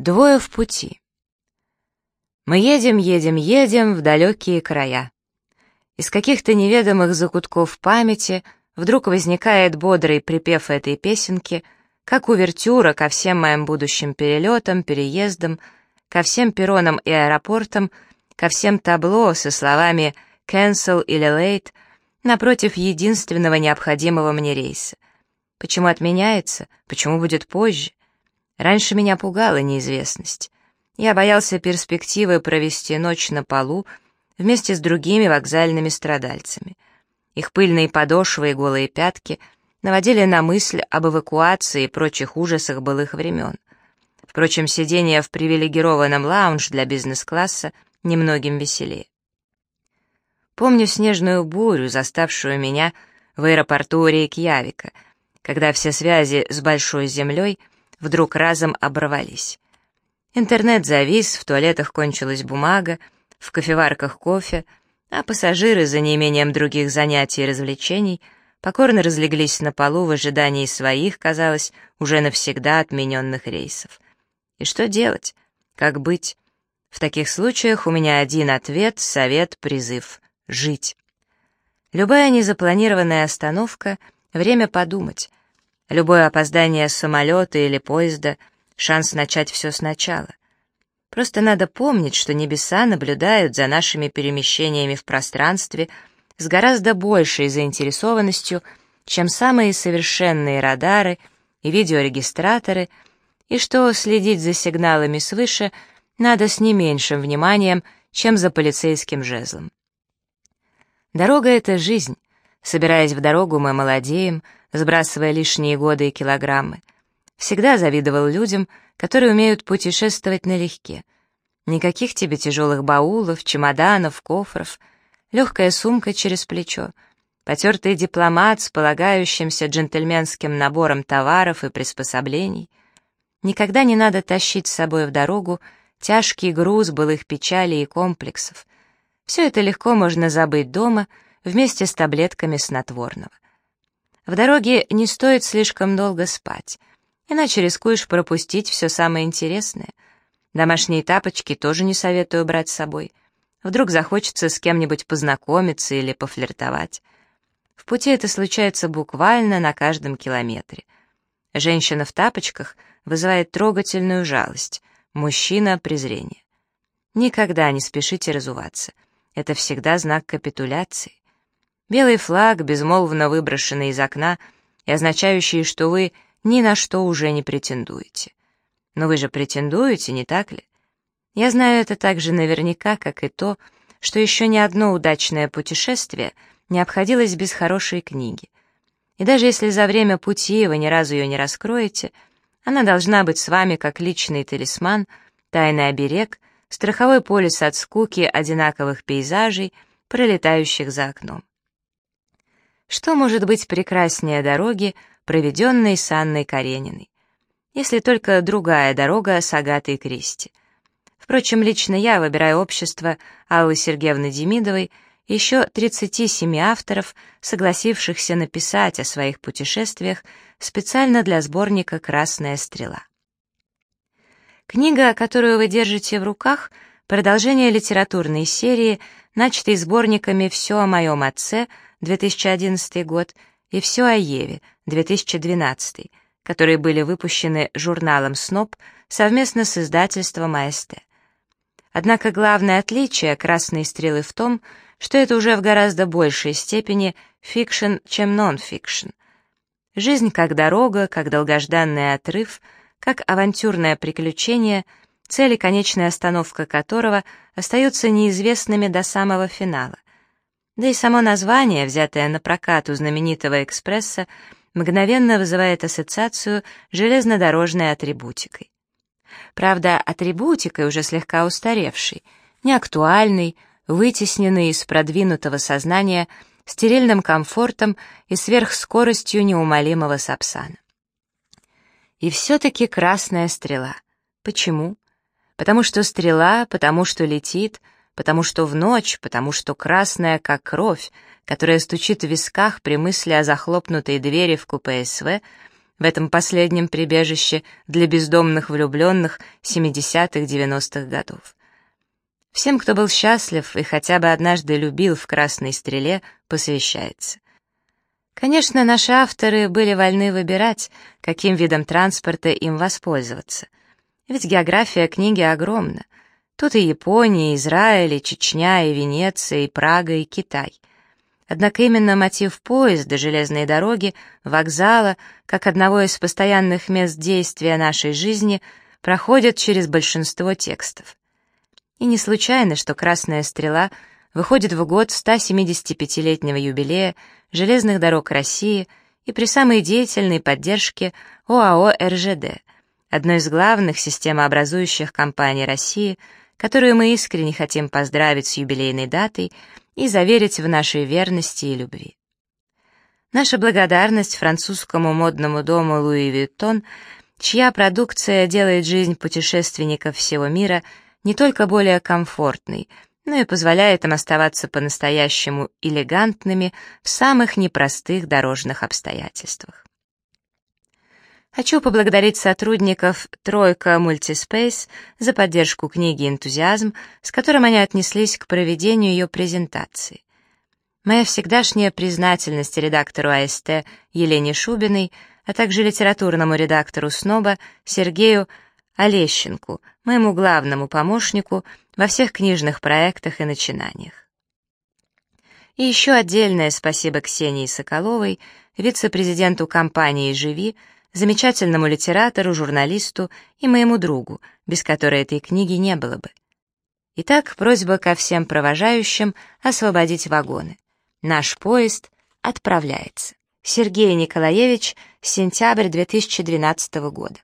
Двое в пути. Мы едем, едем, едем в далекие края. Из каких-то неведомых закутков памяти вдруг возникает бодрый припев этой песенки, как увертюра ко всем моим будущим перелетам, переездам, ко всем перронам и аэропортам, ко всем табло со словами «cancel» или «late», напротив единственного необходимого мне рейса. Почему отменяется? Почему будет позже? Раньше меня пугала неизвестность. Я боялся перспективы провести ночь на полу вместе с другими вокзальными страдальцами. Их пыльные подошвы и голые пятки наводили на мысль об эвакуации и прочих ужасах былых времен. Впрочем, сидение в привилегированном лаунж для бизнес-класса немногим веселее. Помню снежную бурю, заставшую меня в аэропорту Рейкьявика, когда все связи с Большой Землей вдруг разом оборвались. Интернет завис, в туалетах кончилась бумага, в кофеварках кофе, а пассажиры, за неимением других занятий и развлечений, покорно разлеглись на полу в ожидании своих, казалось, уже навсегда отмененных рейсов. И что делать? Как быть? В таких случаях у меня один ответ, совет, призыв жить. Любая незапланированная остановка — время подумать. Любое опоздание самолета или поезда — шанс начать все сначала. Просто надо помнить, что небеса наблюдают за нашими перемещениями в пространстве с гораздо большей заинтересованностью, чем самые совершенные радары и видеорегистраторы, и что следить за сигналами свыше надо с не меньшим вниманием, чем за полицейским жезлом. Дорога — это жизнь. Собираясь в дорогу, мы молодеем, сбрасывая лишние годы и килограммы. Всегда завидовал людям, которые умеют путешествовать налегке. Никаких тебе тяжелых баулов, чемоданов, кофров, легкая сумка через плечо, потертый дипломат с полагающимся джентльменским набором товаров и приспособлений. Никогда не надо тащить с собой в дорогу тяжкий груз былых печалей и комплексов, все это легко можно забыть дома вместе с таблетками снотворного. В дороге не стоит слишком долго спать, иначе рискуешь пропустить все самое интересное. Домашние тапочки тоже не советую брать с собой. Вдруг захочется с кем-нибудь познакомиться или пофлиртовать. В пути это случается буквально на каждом километре. Женщина в тапочках вызывает трогательную жалость, мужчина — презрение. Никогда не спешите разуваться — это всегда знак капитуляции. Белый флаг, безмолвно выброшенный из окна и означающий, что вы ни на что уже не претендуете. Но вы же претендуете, не так ли? Я знаю это так же наверняка, как и то, что еще ни одно удачное путешествие не обходилось без хорошей книги. И даже если за время пути вы ни разу ее не раскроете, она должна быть с вами как личный талисман, тайный оберег — страховой полис от скуки одинаковых пейзажей, пролетающих за окном. Что может быть прекраснее дороги, проведенной с Анной Карениной? Если только другая дорога с Агатой Кристи. Впрочем, лично я выбираю общество Аллы Сергеевны Демидовой, еще 37 авторов, согласившихся написать о своих путешествиях специально для сборника «Красная стрела». Книга, которую вы держите в руках, продолжение литературной серии, начатой сборниками «Все о моем отце» 2011 год и «Все о Еве» 2012, которые были выпущены журналом «СНОП» совместно с издательством АСТ. Однако главное отличие «Красной стрелы» в том, что это уже в гораздо большей степени фикшн, чем нон-фикшн. Жизнь как дорога, как долгожданный отрыв — как авантюрное приключение, цель и конечная остановка которого остаются неизвестными до самого финала. Да и само название, взятое напрокат у знаменитого «Экспресса», мгновенно вызывает ассоциацию железнодорожной атрибутикой. Правда, атрибутикой уже слегка устаревшей, неактуальной, вытесненной из продвинутого сознания стерильным комфортом и сверхскоростью неумолимого сапсана. И все-таки красная стрела. Почему? Потому что стрела, потому что летит, потому что в ночь, потому что красная, как кровь, которая стучит в висках при мысли о захлопнутой двери в купе СВ, в этом последнем прибежище для бездомных влюбленных 70-х-90-х годов. Всем, кто был счастлив и хотя бы однажды любил в «Красной стреле», посвящается. Конечно, наши авторы были вольны выбирать, каким видом транспорта им воспользоваться. Ведь география книги огромна. Тут и Япония, и Израиль, и Чечня, и Венеция, и Прага, и Китай. Однако именно мотив поезда, железной дороги, вокзала, как одного из постоянных мест действия нашей жизни, проходит через большинство текстов. И не случайно, что «Красная стрела» выходит в год 175-летнего юбилея железных дорог России и при самой деятельной поддержке ОАО «РЖД», одной из главных системообразующих компаний России, которую мы искренне хотим поздравить с юбилейной датой и заверить в нашей верности и любви. Наша благодарность французскому модному дому Луи Виттон, чья продукция делает жизнь путешественников всего мира не только более комфортной, но и позволяет им оставаться по-настоящему элегантными в самых непростых дорожных обстоятельствах. Хочу поблагодарить сотрудников «Тройка Мультиспейс» за поддержку книги «Энтузиазм», с которым они отнеслись к проведению ее презентации. Моя всегдашняя признательность редактору АСТ Елене Шубиной, а также литературному редактору «Сноба» Сергею Олещенку, моему главному помощнику во всех книжных проектах и начинаниях. И еще отдельное спасибо Ксении Соколовой, вице-президенту компании «Живи», замечательному литератору, журналисту и моему другу, без которой этой книги не было бы. Итак, просьба ко всем провожающим освободить вагоны. Наш поезд отправляется. Сергей Николаевич, сентябрь 2012 года.